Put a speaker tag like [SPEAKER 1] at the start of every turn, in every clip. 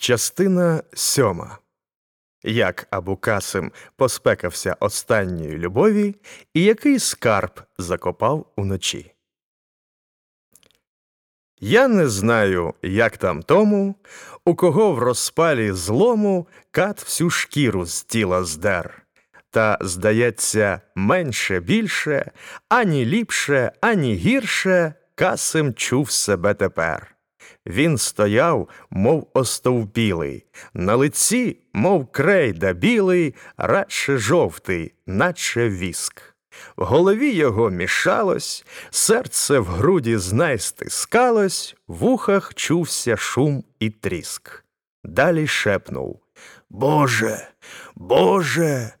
[SPEAKER 1] Частина сьома. Як Абукасим поспекався останньої любові, і який скарб закопав уночі. Я не знаю, як там тому, у кого в розпалі злому кат всю шкіру з тіла здер. Та, здається, менше більше, ані ліпше, ані гірше Касим чув себе тепер. Він стояв, мов остовпілий, на лиці, мов крейда білий, радше жовтий, наче віск. В голові його мішалось, серце в груді знай стискалось, в ухах чувся шум і тріск. Далі шепнув Боже, Боже,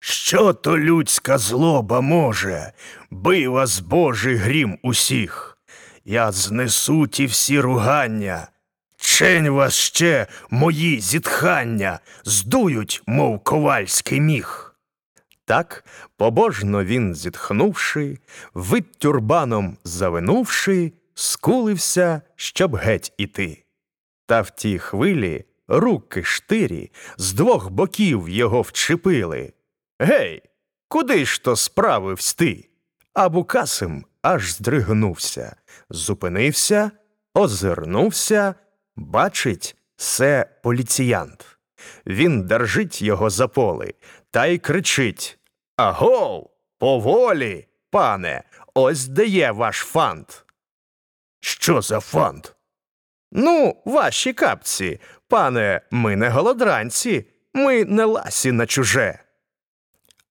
[SPEAKER 1] що то людська злоба може? Бий вас, Божий грім усіх. Я знесу ті всі ругання. Чень вас ще мої зітхання, здують, мов ковальський міг. Так, побожно він, зітхнувши, вид тюрбаном завинувши, скулився, щоб геть іти. Та в тій хвилі руки штирі з двох боків його вчепили. Гей, куди ж то справивсь ти? А Букасим аж здригнувся, зупинився, озирнувся, бачить, це поліціянт. Він держить його за поли та й кричить Агов, поволі, пане, ось де є ваш фант. Що за фант? Ну, ваші капці, пане, ми не голодранці, ми не ласі на чуже.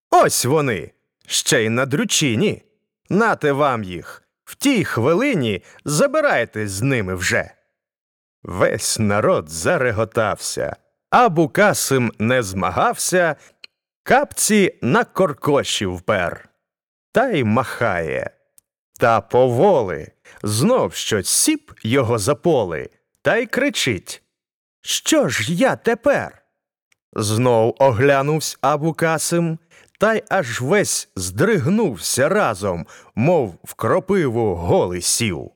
[SPEAKER 1] Ось вони, ще й на дрючині. Нате вам їх. В тій хвилині забирайтесь з ними вже. Весь народ зареготався, а Букасим не змагався, капці на коркоші впер. Та й махає. Та поволи знов щось сіп його заполи, та й кричить Що ж я тепер? Знов оглянувсь Абукасим, та й аж весь здригнувся разом, мов в кропиву голий сів.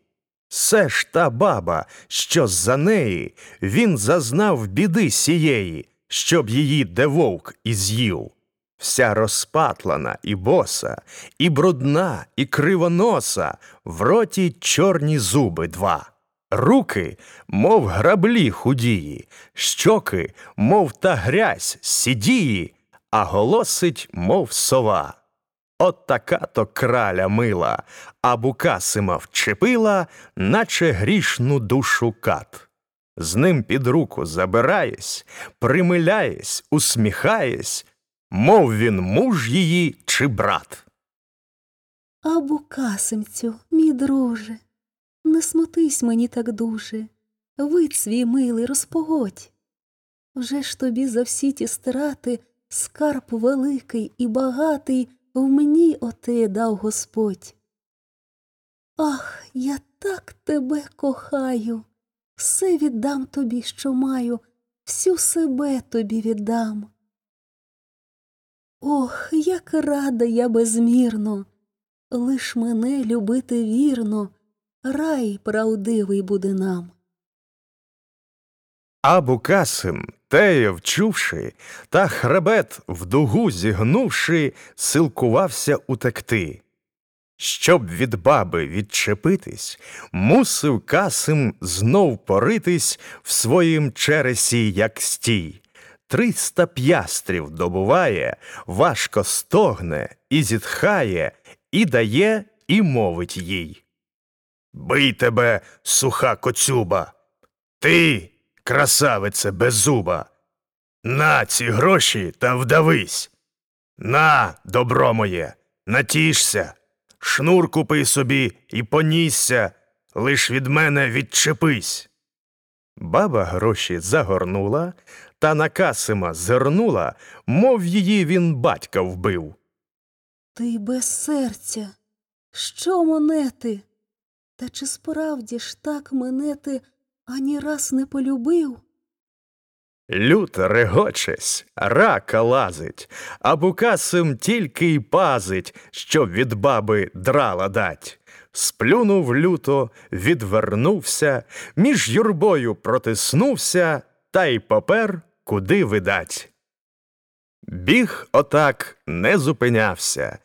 [SPEAKER 1] Се ж та баба, що за неї він зазнав біди сієї, щоб її де вовк і з'їв. Вся розпатлана і боса, і брудна, і кривоноса, в роті чорні зуби два, руки, мов граблі худії, щоки, мов та грязь сідії, а голосить, мов сова. От така то краля мила, а Букасима вчепила, наче грішну душу кат. З ним під руку забираєсь, примиляєсь, усміхаєсь, мов він муж її чи брат.
[SPEAKER 2] А Букасимцю, мій друже, не смотись мені так дуже, вид свій милий розпогодь. Вже ж тобі за всі ті страти скарб великий і багатий в мені оте дав Господь. Ах, я так тебе кохаю, все віддам тобі, що маю, всю себе тобі віддам. Ох, як рада я безмірно, лиш мене любити вірно, рай правдивий буде нам.
[SPEAKER 1] А Букасим, теє вчувши, та хребет в дугу зігнувши, силкувався утекти. Щоб від баби відчепитись, мусив касим знов поритись в своїм чересі, як стій. Триста п'ястрів добуває, важко стогне і зітхає, і дає, і мовить їй. Бий тебе, суха коцюба! Ти, красавице беззуба! На ці гроші та вдавись! На, добро моє, натішся! Шнур купи собі і понісся, лиш від мене відчепись. Баба гроші загорнула та на Касима зернула, мов її він батька вбив.
[SPEAKER 2] Ти без серця, що монети? Та чи справді ж так мене ти ані раз не полюбив?
[SPEAKER 1] Люта регочесь, рака лазить, а Букасим тільки й пазить, щоб від баби драла дать. Сплюнув люто, відвернувся, між юрбою протиснувся та й попер, куди видать. Біг отак не зупинявся,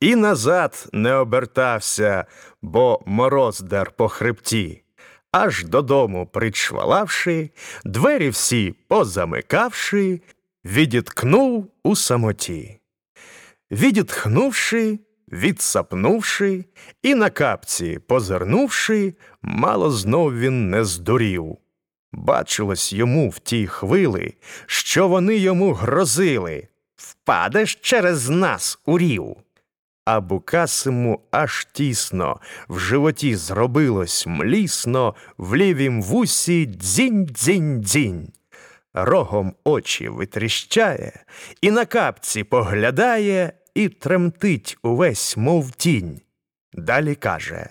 [SPEAKER 1] і назад не обертався, бо мороз дер по хребті. Аж додому причвалавши, двері всі позамикавши, відіткнув у самоті. Відітхнувши, відсапнувши, і на капці позирнувши, мало знов він не здурів. Бачилось йому в тій хвили, що вони йому грозили Впадеш через нас у рів. А Букасиму аж тісно, в животі зробилось млісно, в лівім вусі дзінь-дзінь-дзінь. Рогом очі витріщає, і на капці поглядає, і тремтить увесь, мов тінь. Далі каже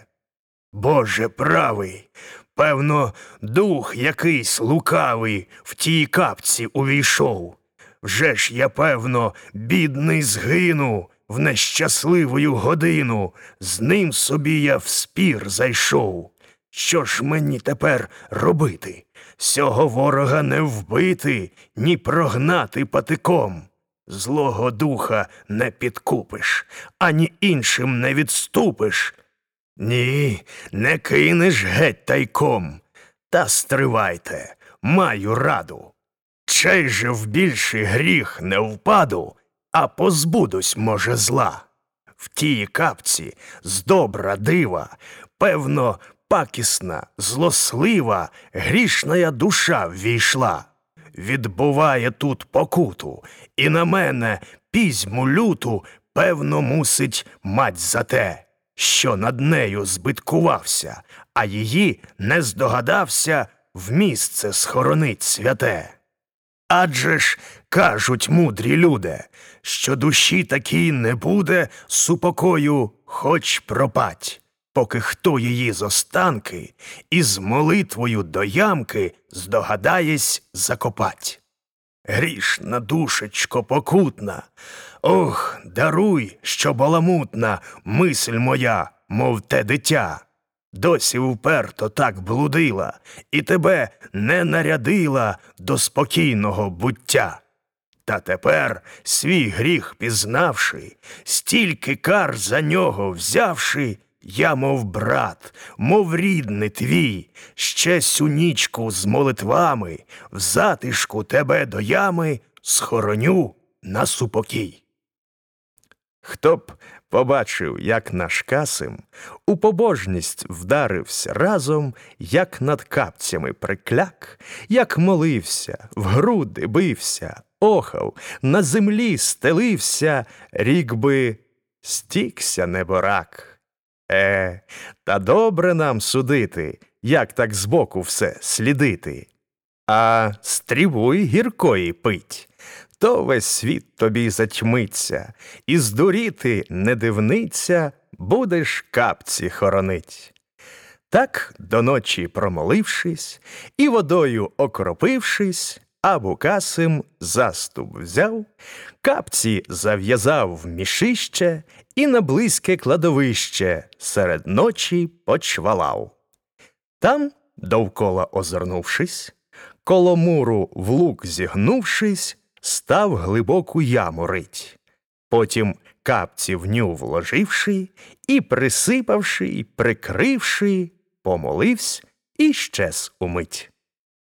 [SPEAKER 1] Боже правий, певно, дух якийсь лукавий в тій капці увійшов. Вже ж я, певно, бідний згину в нещасливою годину, з ним собі я в спір зайшов. Що ж мені тепер робити? Сього ворога не вбити, ні прогнати патиком. Злого духа не підкупиш, ані іншим не відступиш. Ні, не кинеш геть тайком. Та стривайте, маю раду. Чей же в більший гріх не впаду, а позбудусь, може, зла. В тій капці з добра дива, певно, пакісна, злослива, грішная душа ввійшла. Відбуває тут покуту, і на мене пізьму люту, певно, мусить мать за те, що над нею збиткувався, а її не здогадався в місце схоронить святе. Адже ж кажуть мудрі люди, що душі такій не буде супокою, хоч пропать, поки хто її з останки із молитвою до ямки здогадаєсь закопать. Грішна душечко покутна, ох, даруй, що баламутна мисль моя, мов те дитя. Досі вперто так блудила і тебе не нарядила до спокійного буття. Та тепер, свій гріх пізнавши, стільки кар за нього взявши, я, мов брат, мов рідний твій, ще сю нічку з молитвами, в затишку тебе до ями схороню на супокій. Хто б побачив, як наш касим у побожність вдарився разом, як над капцями прикляк, як молився, в груди бився, охав, на землі стелився, рік би стікся неборак. Е, та добре нам судити, як так збоку все слідити. А стрібуй гіркої пить, то весь світ тобі затьмиться, і здуріти не дивниця, будеш капці хоронить. Так, до ночі промолившись і водою окропившись, Абукасим заступ взяв, капці зав'язав в мішище і на близьке кладовище серед ночі почвалав. Там, довкола озирнувшись, коло муру в лук зігнувшись, став глибоку яму рить. Потім капці в ню вложивши, і присипавши, і прикривши, помоливсь і щез умить.